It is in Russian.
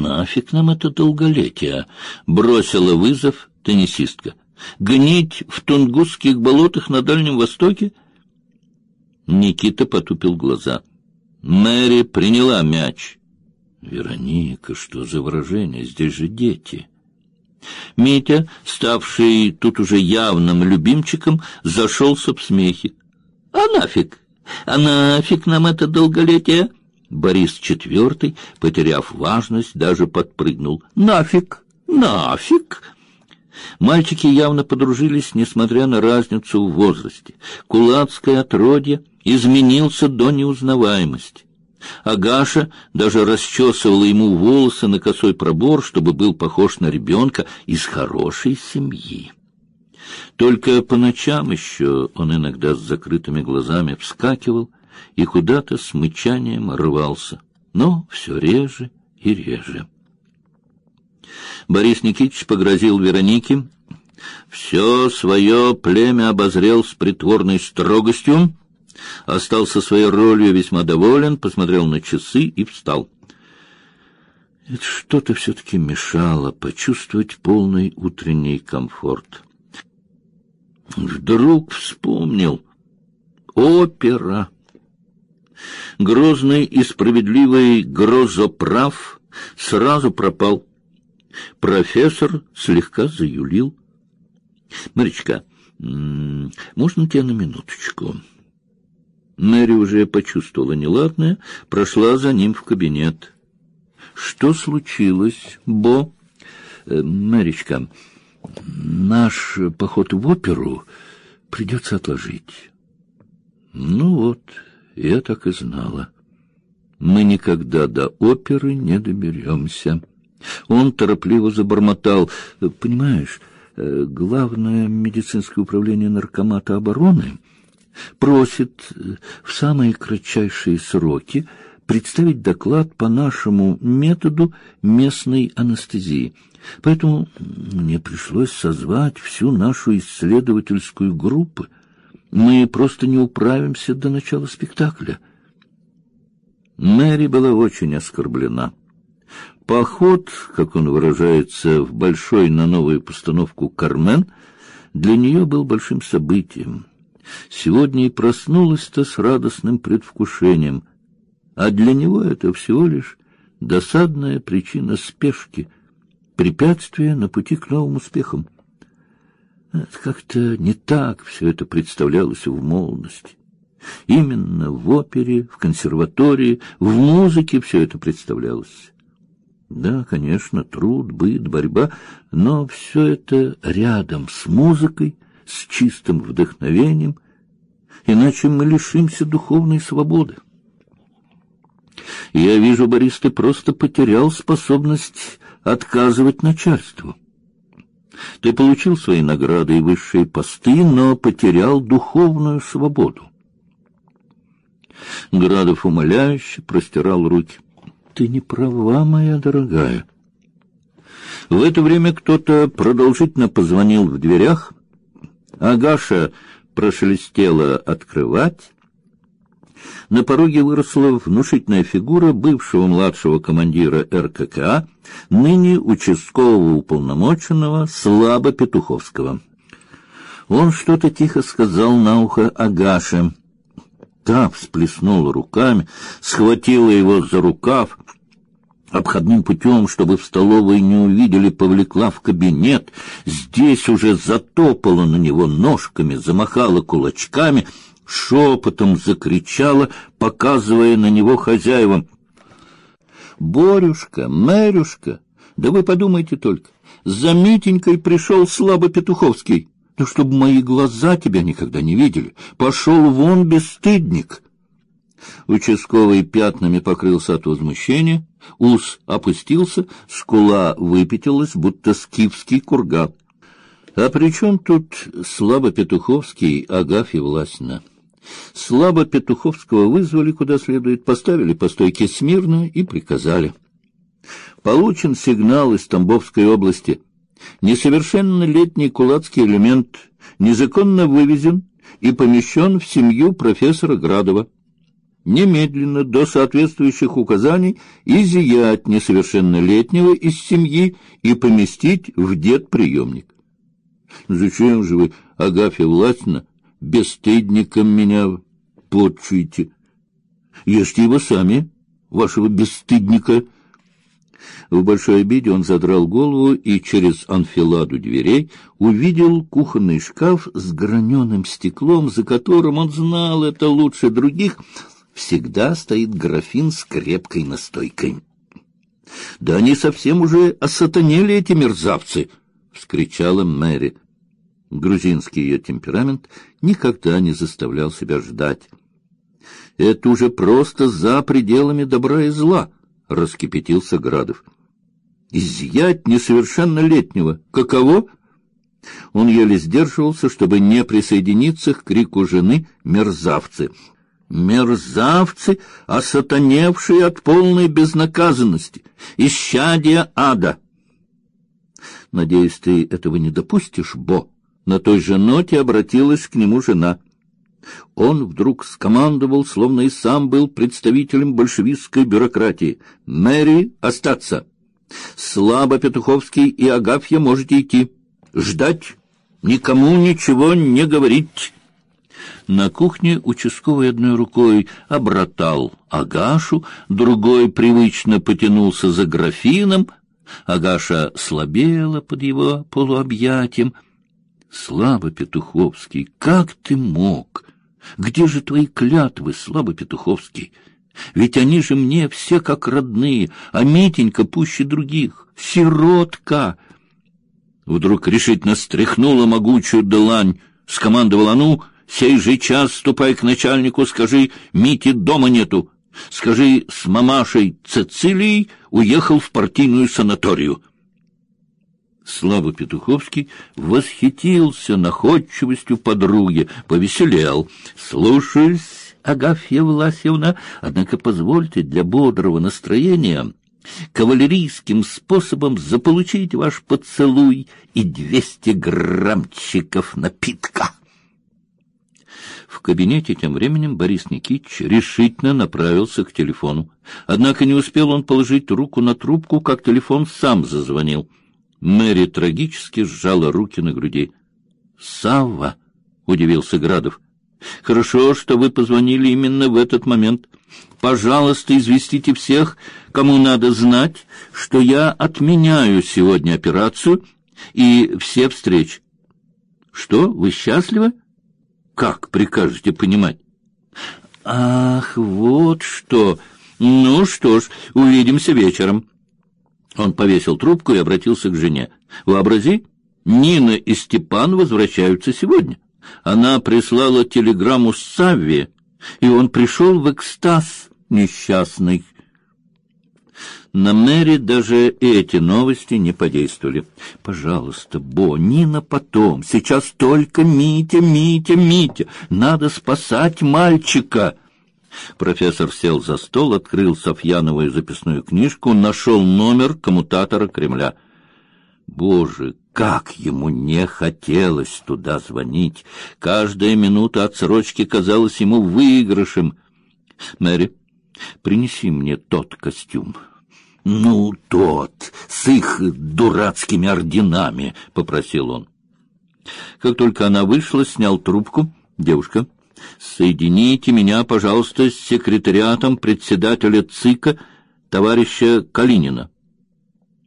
Нафиг нам это долголетие? Бросила вызов теннисистка. Гнить в тунгусских болотах на Дальнем Востоке? Никита потупил глаза. Мэри приняла мяч. Вероника, что за выражение? Здесь же дети. Митя, ставший тут уже явным любимчиком, зашелся в смехе. А нафиг? А нафиг нам это долголетие? Борис IV, потеряв важность, даже подпрыгнул. Нафиг? Нафиг? Мальчики явно подружились, несмотря на разницу в возрасте. Кулацкое отродье изменился до неузнаваемости. Агаша даже расчесывала ему волосы на косой пробор, чтобы был похож на ребенка из хорошей семьи. Только по ночам еще он иногда с закрытыми глазами вскакивал и куда-то с мычанием рвался, но все реже и реже. Борис Никитич погрозил Веронике, все свое племя обозрел с притворной строгостью, остался своей ролью весьма доволен, посмотрел на часы и встал. Это что-то все-таки мешало почувствовать полный утренний комфорт. Вдруг вспомнил. Опера. Грозный и справедливый грозоправ сразу пропал. Профессор слегка заюлил. Маричка, можно тебя на минуточку? Мэри уже почувствовала неладное, прошла за ним в кабинет. Что случилось, Бо? Э, Мэричка, наш поход в оперу придется отложить. Ну вот, я так и знала. Мы никогда до оперы не доберемся. Он торопливо забормотал. Понимаешь, э, главное медицинское управление наркомата обороны просит э, в самые кратчайшие сроки представить доклад по нашему методу местной анестезии. Поэтому мне пришлось созвать всю нашу исследовательскую группу. Мы просто не управимся до начала спектакля. Мэри была очень оскорблена. Поход, как он выражается, в большой на новую постановку «Кармен» для нее был большим событием. Сегодня и проснулась-то с радостным предвкушением, а для него это всего лишь досадная причина спешки, препятствие на пути к новым успехам. Как-то не так все это представлялось в молодости. Именно в опере, в консерватории, в музыке все это представлялось. Да, конечно, труд, быт, борьба, но все это рядом с музыкой, с чистым вдохновением, иначе мы лишимся духовной свободы. Я вижу, Борис, ты просто потерял способность отказывать начальству. Ты получил свои награды и высшие посты, но потерял духовную свободу. Градов умоляюще простирал руки. Ты не права, моя дорогая. В это время кто-то продолжительно позвонил в дверях. Агаша прошелестела открывать. На пороге выросла внушительная фигура бывшего младшего командира РККА, ныне участкового уполномоченного Слаба Петуховского. Он что-то тихо сказал на ухо Агаше. Та всплеснула руками, схватила его за рукав, обходным путем, чтобы в столовой не увидели, повлекла в кабинет. Здесь уже затопала на него ножками, замахала кулачками, шепотом закричала, показывая на него хозяевам. «Борюшка, Мэрюшка, да вы подумайте только, за Митенькой пришел слабо Петуховский, ну, чтобы мои глаза тебя никогда не видели. Пошел вон, бесстыдник!» Участковый пятнами покрылся от возмущения, ус опустился, скула выпятилась, будто скифский курган. А при чем тут слабо Петуховский Агафья Власина? Слабо Петуховского вызвали куда следует, поставили по стойке смирно и приказали. Получен сигнал из Тамбовской области. Несовершеннолетний кулацкий элемент незаконно вывезен и помещен в семью профессора Градова. немедленно до соответствующих указаний изъять несовершеннолетнего из семьи и поместить в детприемник. Зачем же вы, Агафья Власьевна, бесстыдником меня подчуете? Ешьте его сами, вашего бесстыдника. В большой обиде он задрал голову и через анфиладу дверей увидел кухонный шкаф с граненым стеклом, за которым он знал это лучше других. Всегда стоит графин с крепкой настойкой. Да они совсем уже осатанели эти мерзавцы, вскричала Мэри. Грузинский ее темперамент никогда не заставлял себя ждать. Это уже просто за пределами добра и зла, раскипятился Градов изъять несовершеннолетнего. Каково? Он еле сдерживался, чтобы не присоединиться к крику жены «мерзавцы». Мерзавцы, осатаневшие от полной безнаказанности, исчадия ада. Надеюсь, ты этого не допустишь, Бо. На той же ноте обратилась к нему жена. Он вдруг скомандовал, словно и сам был представителем большевистской бюрократии: "Мэри, остаться!" Слабо Петуховский и Агафья можете идти. Ждать, никому ничего не говорить. На кухне участковый одной рукой обратал Агашу, другой привычно потянулся за графином. Агаша слабела под его полуобъятием. Слабо Петуховский, как ты мог? Где же твои клятвы, Слабо Петуховский? Ведь они же мне все как родные, а Митенька пуще других, сиротка. Вдруг решительно стряхнула могучую длань, скомандовала: "Ну, сей же час ступай к начальнику, скажи, Мити дома нету. Скажи, с мамашей Цицилией уехал в партийную санаторию". Слава Петуховский восхитился находчивостью подруги, повеселел. "Слушаюсь, Агафья Власьевна, однако позвольте для бодрого настроения кавалерийским способом заполучить ваш поцелуй и двести граммчиков напитка. В кабинете тем временем Борис Никитич решительно направился к телефону. Однако не успел он положить руку на трубку, как телефон сам зазвонил. Мэри трагически сжала руки на груди. «Савва!» — удивился Градов. Хорошо, что вы позвонили именно в этот момент. Пожалуйста, известите всех, кому надо знать, что я отменяю сегодня операцию и все встречи. Что, вы счастливы? Как прикажете понимать? Ах, вот что. Ну что ж, увидимся вечером. Он повесил трубку и обратился к жене. Вообрази, Нина и Степан возвращаются сегодня. Она прислала телеграмму Савве, и он пришел в экстаз несчастный. На Мэри даже эти новости не подействовали. Пожалуйста, Бо, Нина потом. Сейчас только Митя, Митя, Митя. Надо спасать мальчика. Профессор сел за стол, открыл Софьяновую записную книжку, нашел номер коммутатора Кремля. Боже, как ему не хотелось туда звонить! Каждая минута отсрочки казалась ему выигрышем. Мэри, принеси мне тот костюм. Ну, тот, с их дурацкими орденами, — попросил он. Как только она вышла, снял трубку. Девушка, соедините меня, пожалуйста, с секретариатом председателя ЦИКа, товарища Калинина.